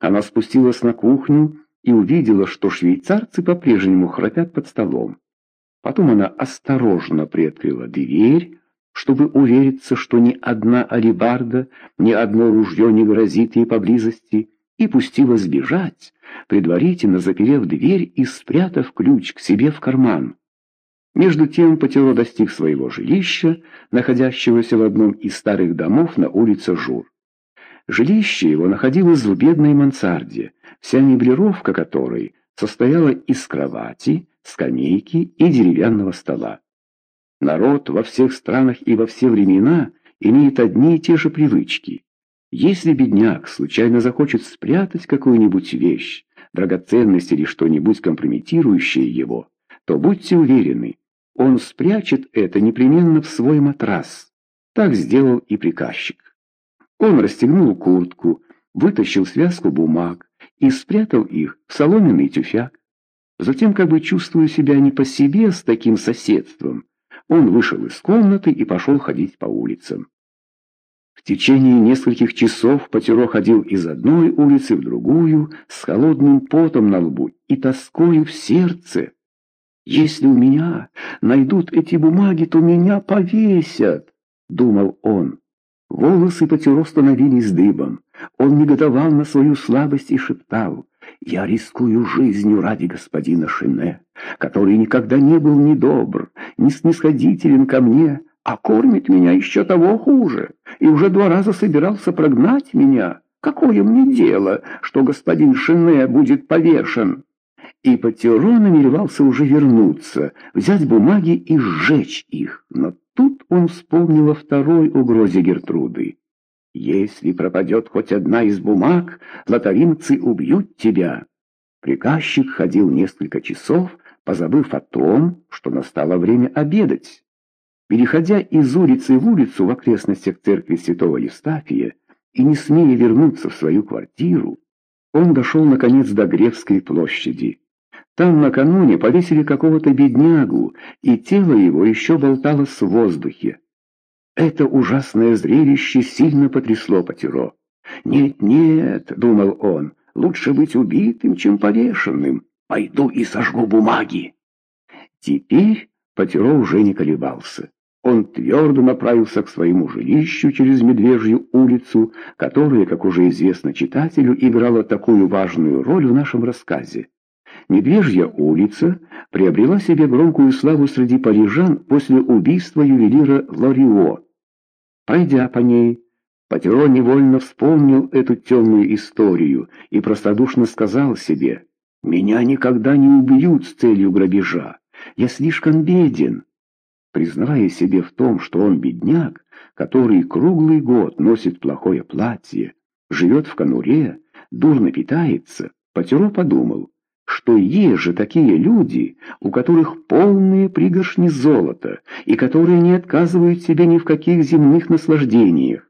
Она спустилась на кухню и увидела, что швейцарцы по-прежнему храпят под столом. Потом она осторожно приоткрыла дверь, чтобы увериться, что ни одна алибарда, ни одно ружье не грозит ей поблизости, и пустилась бежать, предварительно заперев дверь и спрятав ключ к себе в карман. Между тем Потеро достиг своего жилища, находящегося в одном из старых домов на улице Жур. Жилище его находилось в бедной мансарде, вся меблировка которой состояла из кровати, скамейки и деревянного стола. Народ во всех странах и во все времена имеет одни и те же привычки. Если бедняк случайно захочет спрятать какую-нибудь вещь, драгоценность или что-нибудь компрометирующее его, то будьте уверены, он спрячет это непременно в свой матрас. Так сделал и приказчик. Он расстегнул куртку, вытащил связку бумаг и спрятал их в соломенный тюфяк. Затем, как бы чувствуя себя не по себе с таким соседством, он вышел из комнаты и пошел ходить по улицам. В течение нескольких часов Потеро ходил из одной улицы в другую с холодным потом на лбу и тоскою в сердце. «Если у меня найдут эти бумаги, то меня повесят», — думал он. Волосы Потеро становились дыбом. Он негодовал на свою слабость и шептал. «Я рискую жизнью ради господина Шине, который никогда не был ни добр, ни снисходителен ко мне, а кормит меня еще того хуже, и уже два раза собирался прогнать меня. Какое мне дело, что господин Шине будет повешен?» И Патеро намеревался уже вернуться, взять бумаги и сжечь их, но тут он вспомнил о второй угрозе Гертруды. «Если пропадет хоть одна из бумаг, лотаринцы убьют тебя». Приказчик ходил несколько часов, позабыв о том, что настало время обедать. Переходя из улицы в улицу в окрестностях церкви святого Евстафия и не смея вернуться в свою квартиру, он дошел, наконец, до Гревской площади. Там накануне повесили какого-то беднягу, и тело его еще болталось в воздухе. Это ужасное зрелище сильно потрясло Потеро. «Нет, нет», — думал он, — «лучше быть убитым, чем повешенным. Пойду и сожгу бумаги». Теперь Потеро уже не колебался. Он твердо направился к своему жилищу через Медвежью улицу, которая, как уже известно читателю, играла такую важную роль в нашем рассказе. Медвежья улица приобрела себе громкую славу среди парижан после убийства ювелира Лорио. Пройдя по ней, Патеро невольно вспомнил эту темную историю и простодушно сказал себе, «Меня никогда не убьют с целью грабежа. Я слишком беден». Признавая себе в том, что он бедняк, который круглый год носит плохое платье, живет в конуре, дурно питается, Патеро подумал, что есть же такие люди, у которых полные пригоршни золота и которые не отказывают себе ни в каких земных наслаждениях.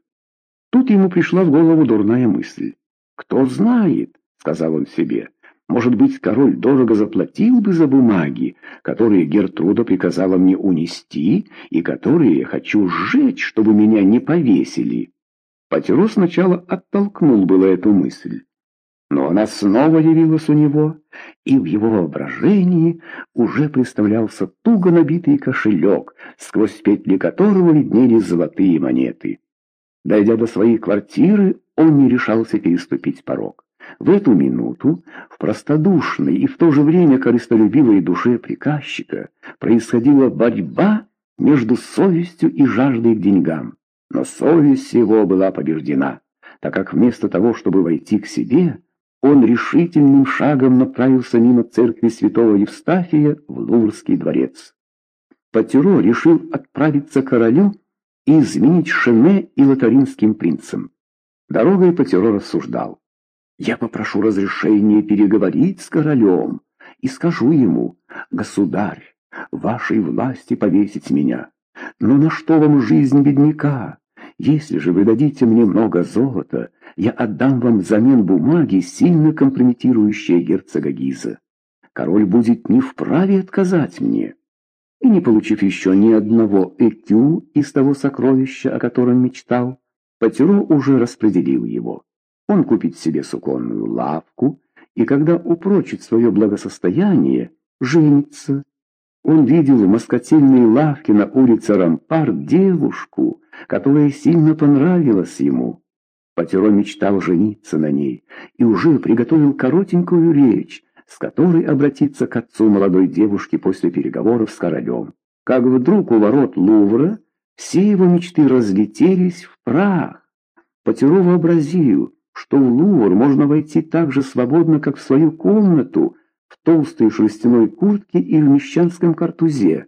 Тут ему пришла в голову дурная мысль. «Кто знает», — сказал он себе, — может быть, король дорого заплатил бы за бумаги, которые Гертруда приказала мне унести и которые я хочу сжечь, чтобы меня не повесили. Потеро сначала оттолкнул было эту мысль. Но она снова явилась у него, и в его воображении уже представлялся туго набитый кошелек, сквозь петли которого виднелись золотые монеты. Дойдя до своей квартиры, он не решался переступить порог. В эту минуту в простодушной и в то же время корыстолюбивой душе приказчика происходила борьба между совестью и жаждой к деньгам. Но совесть его была побеждена, так как вместо того, чтобы войти к себе, он решительным шагом направился мимо церкви святого Евстафия в Лурский дворец. Патеро решил отправиться к королю и изменить Шене и лотаринским принцам. Дорогой Патеро рассуждал. Я попрошу разрешения переговорить с королем и скажу ему, государь, вашей власти повесить меня. Но на что вам жизнь бедняка? Если же вы дадите мне много золота, я отдам вам взамен бумаги, сильно компрометирующие герцога Гиза. Король будет не вправе отказать мне. И не получив еще ни одного экю из того сокровища, о котором мечтал, Патеро уже распределил его. Он купит себе суконную лавку, и когда упрочит свое благосостояние, женится. Он видел в москотельной лавке на улице Рампарт девушку, которая сильно понравилась ему. Потеро мечтал жениться на ней и уже приготовил коротенькую речь, с которой обратиться к отцу молодой девушки после переговоров с королем. Как вдруг у ворот Лувра все его мечты разлетелись в прах. Потеро вообразил, что в Лувр можно войти так же свободно, как в свою комнату, в толстой шерстяной куртке и в мещанском картузе.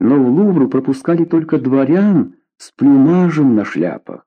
Но в Лувр пропускали только дворян с плюмажем на шляпах.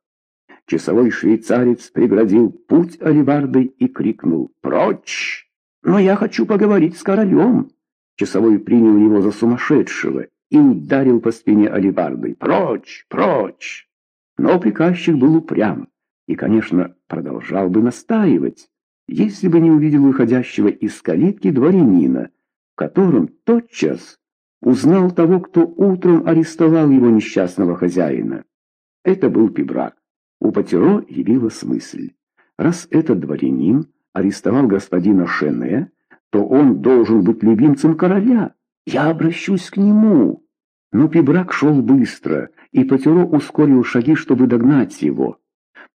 Часовой швейцарец преградил путь алебардой и крикнул «Прочь! Но я хочу поговорить с королем!» Часовой принял его за сумасшедшего и ударил по спине алебардой «Прочь! Прочь!» Но приказчик был упрям и, конечно, продолжал бы настаивать, если бы не увидел выходящего из калитки дворянина, в котором тотчас узнал того, кто утром арестовал его несчастного хозяина. Это был Пибрак. У Патеро явилась мысль. Раз этот дворянин арестовал господина Шене, то он должен быть любимцем короля. Я обращусь к нему. Но Пибрак шел быстро, и Патеро ускорил шаги, чтобы догнать его.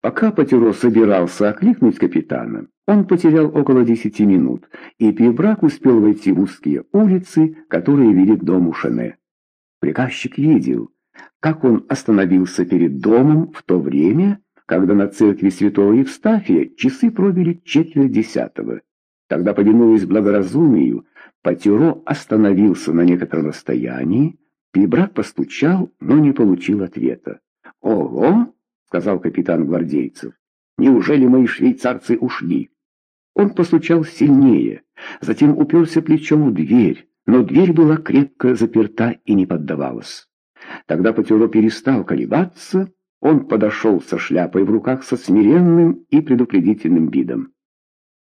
Пока Патеро собирался окликнуть капитана, он потерял около десяти минут, и Пибрак успел войти в узкие улицы, которые вели к дому Шене. Приказчик видел, как он остановился перед домом в то время, когда на церкви святого Евстафия часы пробили четверть десятого. Тогда, повинуясь благоразумию, Патеро остановился на некотором расстоянии, Пибрак постучал, но не получил ответа. «Ого!» — сказал капитан гвардейцев. «Неужели мои швейцарцы ушли?» Он постучал сильнее, затем уперся плечом в дверь, но дверь была крепко заперта и не поддавалась. Тогда Патеро перестал колебаться, он подошел со шляпой в руках со смиренным и предупредительным видом.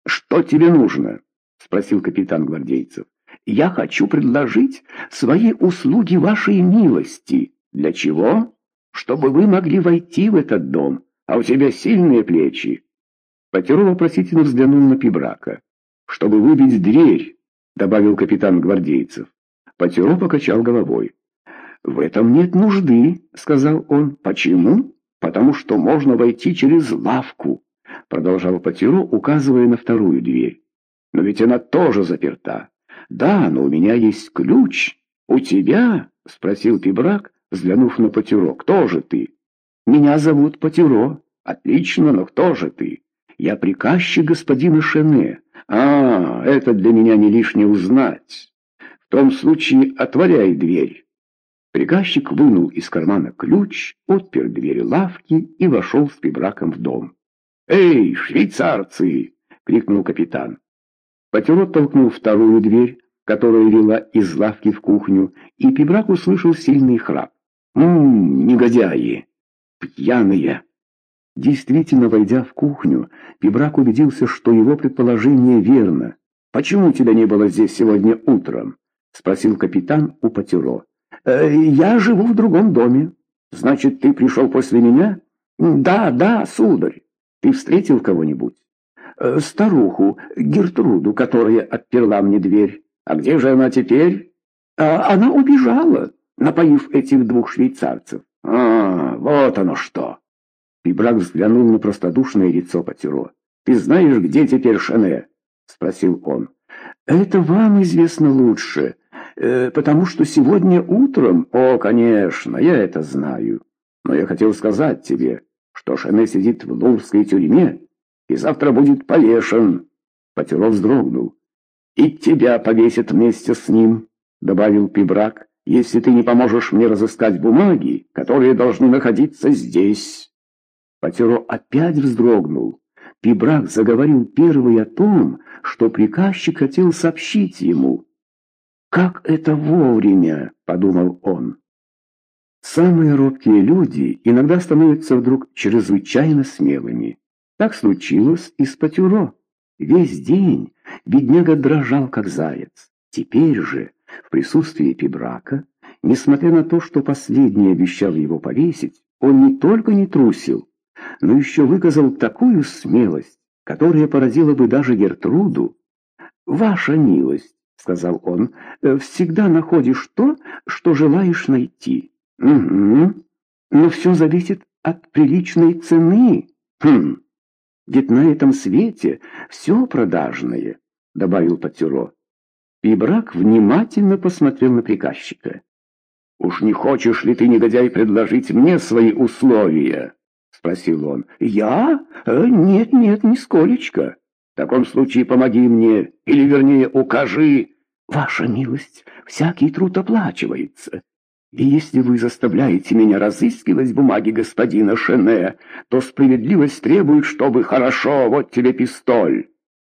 «Что тебе нужно?» — спросил капитан гвардейцев. «Я хочу предложить свои услуги вашей милости. Для чего?» чтобы вы могли войти в этот дом, а у тебя сильные плечи. Потеро вопросительно взглянул на Пибрака. «Чтобы выбить дверь», — добавил капитан гвардейцев. Потеро покачал головой. «В этом нет нужды», — сказал он. «Почему? Потому что можно войти через лавку», — продолжал Потеро, указывая на вторую дверь. «Но ведь она тоже заперта». «Да, но у меня есть ключ. У тебя?» — спросил Пибрак, взглянув на Потюро. «Кто же ты?» «Меня зовут Потюро». «Отлично, но кто же ты?» «Я приказчик господина Шене». «А, это для меня не лишнее узнать. В том случае отворяй дверь». Приказчик вынул из кармана ключ, отпер дверь лавки и вошел с пибраком в дом. «Эй, швейцарцы!» — крикнул капитан. Потюро толкнул вторую дверь, которая вела из лавки в кухню, и пибрак услышал сильный храп. «Ммм, негодяи! Пьяные!» Действительно, войдя в кухню, Пибрак убедился, что его предположение верно. «Почему тебя не было здесь сегодня утром?» — спросил капитан у Патеро. «Э, «Я живу в другом доме. Значит, ты пришел после меня?» «Да, да, сударь. Ты встретил кого-нибудь?» «Э, «Старуху, Гертруду, которая отперла мне дверь. А где же она теперь?» а, «Она убежала» напоив этих двух швейцарцев. А, вот оно что! Пибрак взглянул на простодушное лицо Патеро. «Ты знаешь, где теперь Шане?» — спросил он. «Это вам известно лучше, э, потому что сегодня утром...» «О, конечно, я это знаю. Но я хотел сказать тебе, что Шане сидит в Лурской тюрьме и завтра будет повешен». Патеро вздрогнул. «И тебя повесят вместе с ним», — добавил Пибрак если ты не поможешь мне разыскать бумаги, которые должны находиться здесь». Потеро опять вздрогнул. Пибрак заговорил первый о том, что приказчик хотел сообщить ему. «Как это вовремя!» — подумал он. Самые робкие люди иногда становятся вдруг чрезвычайно смелыми. Так случилось и с Патюро. Весь день бедняга дрожал, как заяц. Теперь же в присутствии Пибрака, несмотря на то, что последний обещал его повесить, он не только не трусил, но еще выказал такую смелость, которое поразило бы даже Гертруду. «Ваша милость», — сказал он, — «всегда находишь то, что желаешь найти». «Угу. Но все зависит от приличной цены. Хм. Ведь на этом свете все продажное», — добавил Патюро. И внимательно посмотрел на приказчика. «Уж не хочешь ли ты, негодяй, предложить мне свои условия?» — спросил он. «Я? Э, нет, нет, нисколечко. В таком случае помоги мне, или, вернее, укажи. Ваша милость, всякий труд оплачивается. И если вы заставляете меня разыскивать бумаги господина Шене, то справедливость требует, чтобы хорошо, вот тебе пистоль».